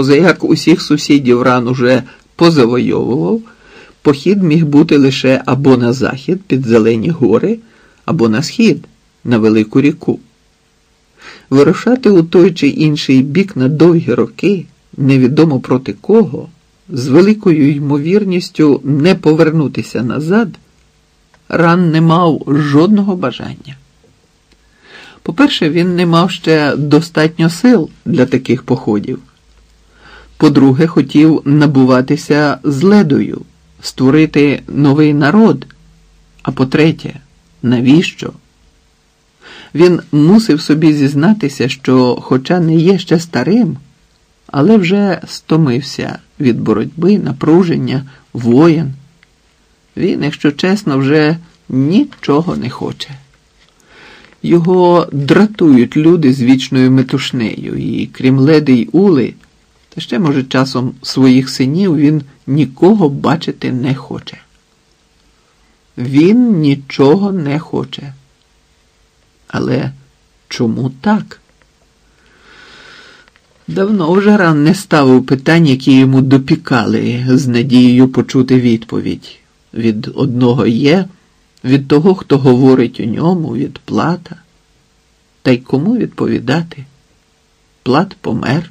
Позаяк усіх сусідів ран уже позавойовував, похід міг бути лише або на захід під Зелені гори, або на схід на Велику ріку. Вирушати у той чи інший бік на довгі роки, невідомо проти кого, з великою ймовірністю не повернутися назад, ран не мав жодного бажання. По-перше, він не мав ще достатньо сил для таких походів. По-друге, хотів набуватися з ледою, створити новий народ. А по-третє, навіщо? Він мусив собі зізнатися, що, хоча не є ще старим, але вже стомився від боротьби, напруження, воєн. Він, якщо чесно, вже нічого не хоче. Його дратують люди з вічною метушнею, і крім леди й ули, ще, може, часом своїх синів він нікого бачити не хоче. Він нічого не хоче. Але чому так? Давно вже ран не ставив питань, які йому допікали, з надією почути відповідь. Від одного є, від того, хто говорить у ньому, від плата. Та й кому відповідати? Плат помер.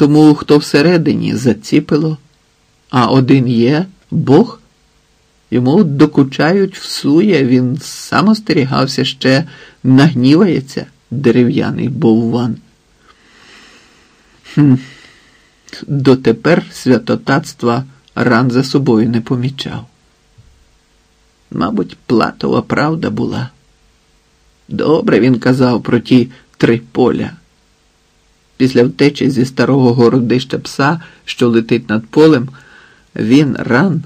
Тому хто всередині заціпило, а один є Бог. Йому докучають всує, він сам остерігався ще нагнівається дерев'яний бовван. Хм. Дотепер святотатства ран за собою не помічав. Мабуть, платова правда була. Добре він казав про ті три поля. Після втечі зі старого городища пса, що летить над полем, він ран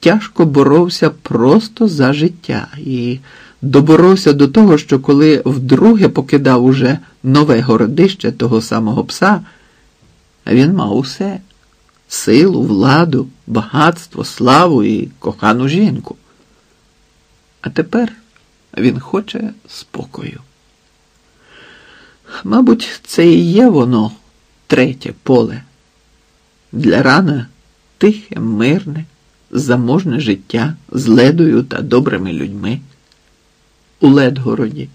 тяжко боровся просто за життя і доборовся до того, що коли вдруге покидав уже нове городище того самого пса, він мав усе силу, владу, багатство, славу і кохану жінку. А тепер він хоче спокою. Мабуть, це і є воно третє поле. Для рана тихе, мирне, заможне життя з ледою та добрими людьми у Ледгороді.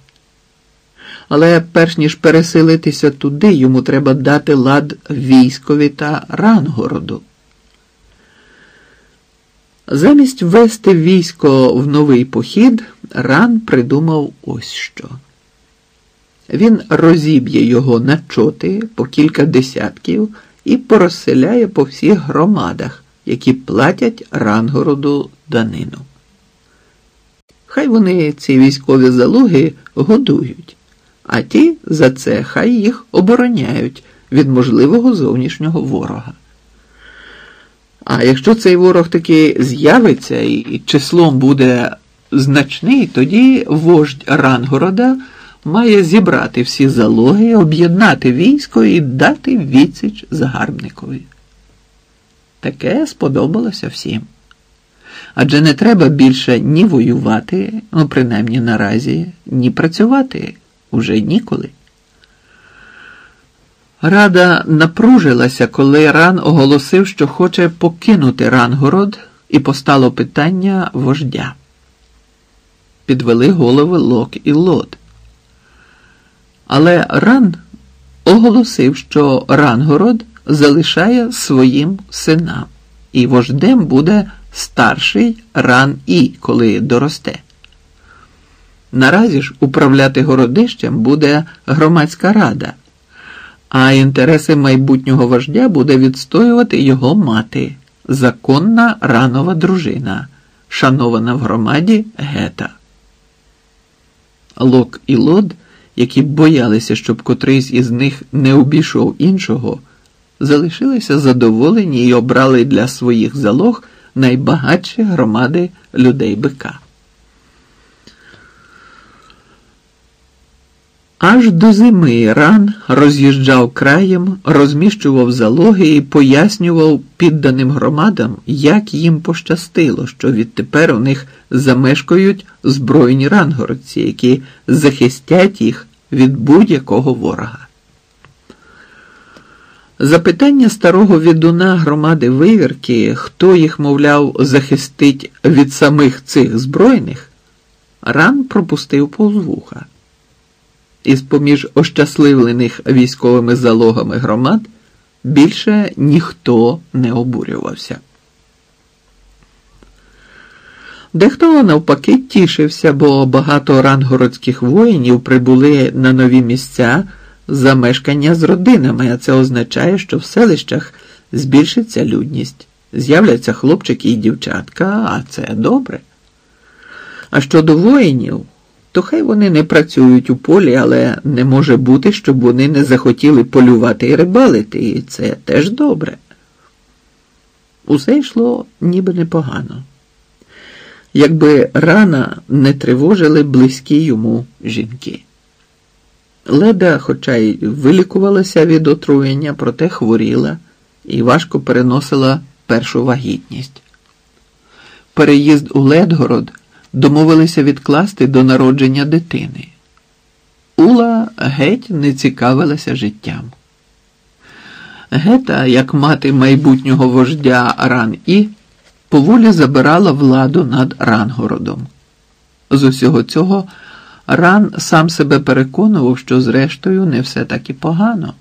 Але перш ніж переселитися туди, йому треба дати лад військові та Рангороду. Замість вести військо в новий похід, ран придумав ось що. Він розіб'є його на чоти по кілька десятків і порозселяє по всіх громадах, які платять Рангороду данину. Хай вони ці військові залоги годують, а ті за це хай їх обороняють від можливого зовнішнього ворога. А якщо цей ворог таки з'явиться і числом буде значний, тоді вождь Рангорода має зібрати всі залоги, об'єднати військо і дати відсіч загарбникові. Таке сподобалося всім. Адже не треба більше ні воювати, ну принаймні наразі, ні працювати уже ніколи. Рада напружилася, коли Ран оголосив, що хоче покинути Рангород, і постало питання вождя. Підвели голови Лок і Лот. Але Ран оголосив, що Рангород залишає своїм синам, і вождем буде старший ран І, коли доросте. Наразі ж управляти городищем буде громадська рада, а інтереси майбутнього вождя буде відстоювати його мати, законна ранова дружина, шанована в громаді Гета. Лок і Лод, які боялися, щоб котрийсь із них не обійшов іншого, залишилися задоволені і обрали для своїх залог найбагатші громади людей бика. Аж до зими ран роз'їжджав краєм, розміщував залоги і пояснював підданим громадам, як їм пощастило, що відтепер у них замешкають збройні рангородці, які захистять їх від будь-якого ворога. Запитання старого відуна громади вивірки, хто їх, мовляв, захистить від самих цих збройних, ран пропустив повз вуха. Із поміж ощасливлених військовими залогами громад більше ніхто не обурювався. Дехто навпаки тішився, бо багато рангородських воїнів прибули на нові місця за мешкання з родинами, а це означає, що в селищах збільшиться людність, з'являться хлопчики і дівчатка, а це добре. А щодо воїнів, то хай вони не працюють у полі, але не може бути, щоб вони не захотіли полювати і рибалити, і це теж добре. Усе йшло ніби непогано. Якби рана не тривожили близькі йому жінки. Леда, хоча й вилікувалася від отруєння, проте хворіла і важко переносила першу вагітність. Переїзд у Ледгород домовилися відкласти до народження дитини. Ула геть не цікавилася життям. Гета, як мати майбутнього вождя Ран І, поволі забирала владу над Рангородом. З усього цього Ран сам себе переконував, що зрештою не все так і погано.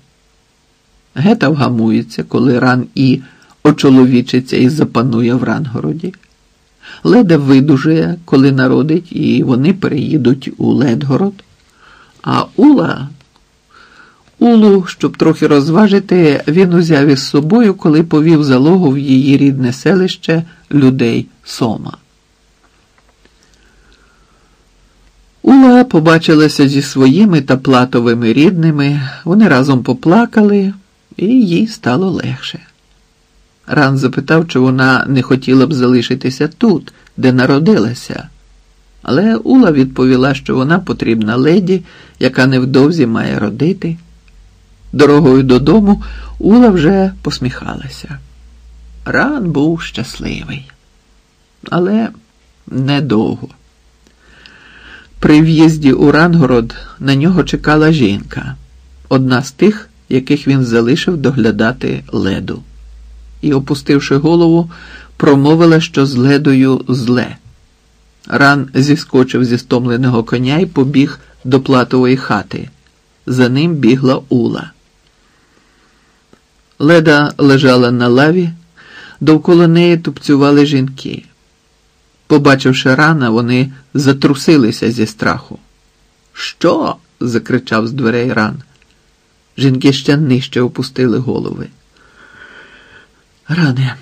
Гета вгамується, коли ран І очоловічиться і запанує в Рангороді. Леда видужує, коли народить, і вони переїдуть у Ледгород. А Ула, Улу, щоб трохи розважити, він узяв із собою, коли повів залогу в її рідне селище людей Сома. Ула побачилася зі своїми та платовими рідними, вони разом поплакали, і їй стало легше. Ран запитав, чи вона не хотіла б залишитися тут, де народилася. Але Ула відповіла, що вона потрібна леді, яка невдовзі має родити. Дорогою додому Ула вже посміхалася. Ран був щасливий, але недовго. При в'їзді у Рангород на нього чекала жінка, одна з тих, яких він залишив доглядати леду, і, опустивши голову, промовила, що з ледою зле. Ран зіскочив зі стомленого коня і побіг до платової хати. За ним бігла Ула. Леда лежала на лаві, довкола неї тупцювали жінки. Побачивши рана, вони затрусилися зі страху. Що? закричав з дверей ран. Жінки ще нижче опустили голови. Ране,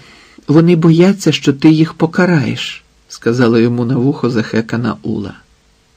вони бояться, що ти їх покараєш, сказала йому на вухо захекана Ула.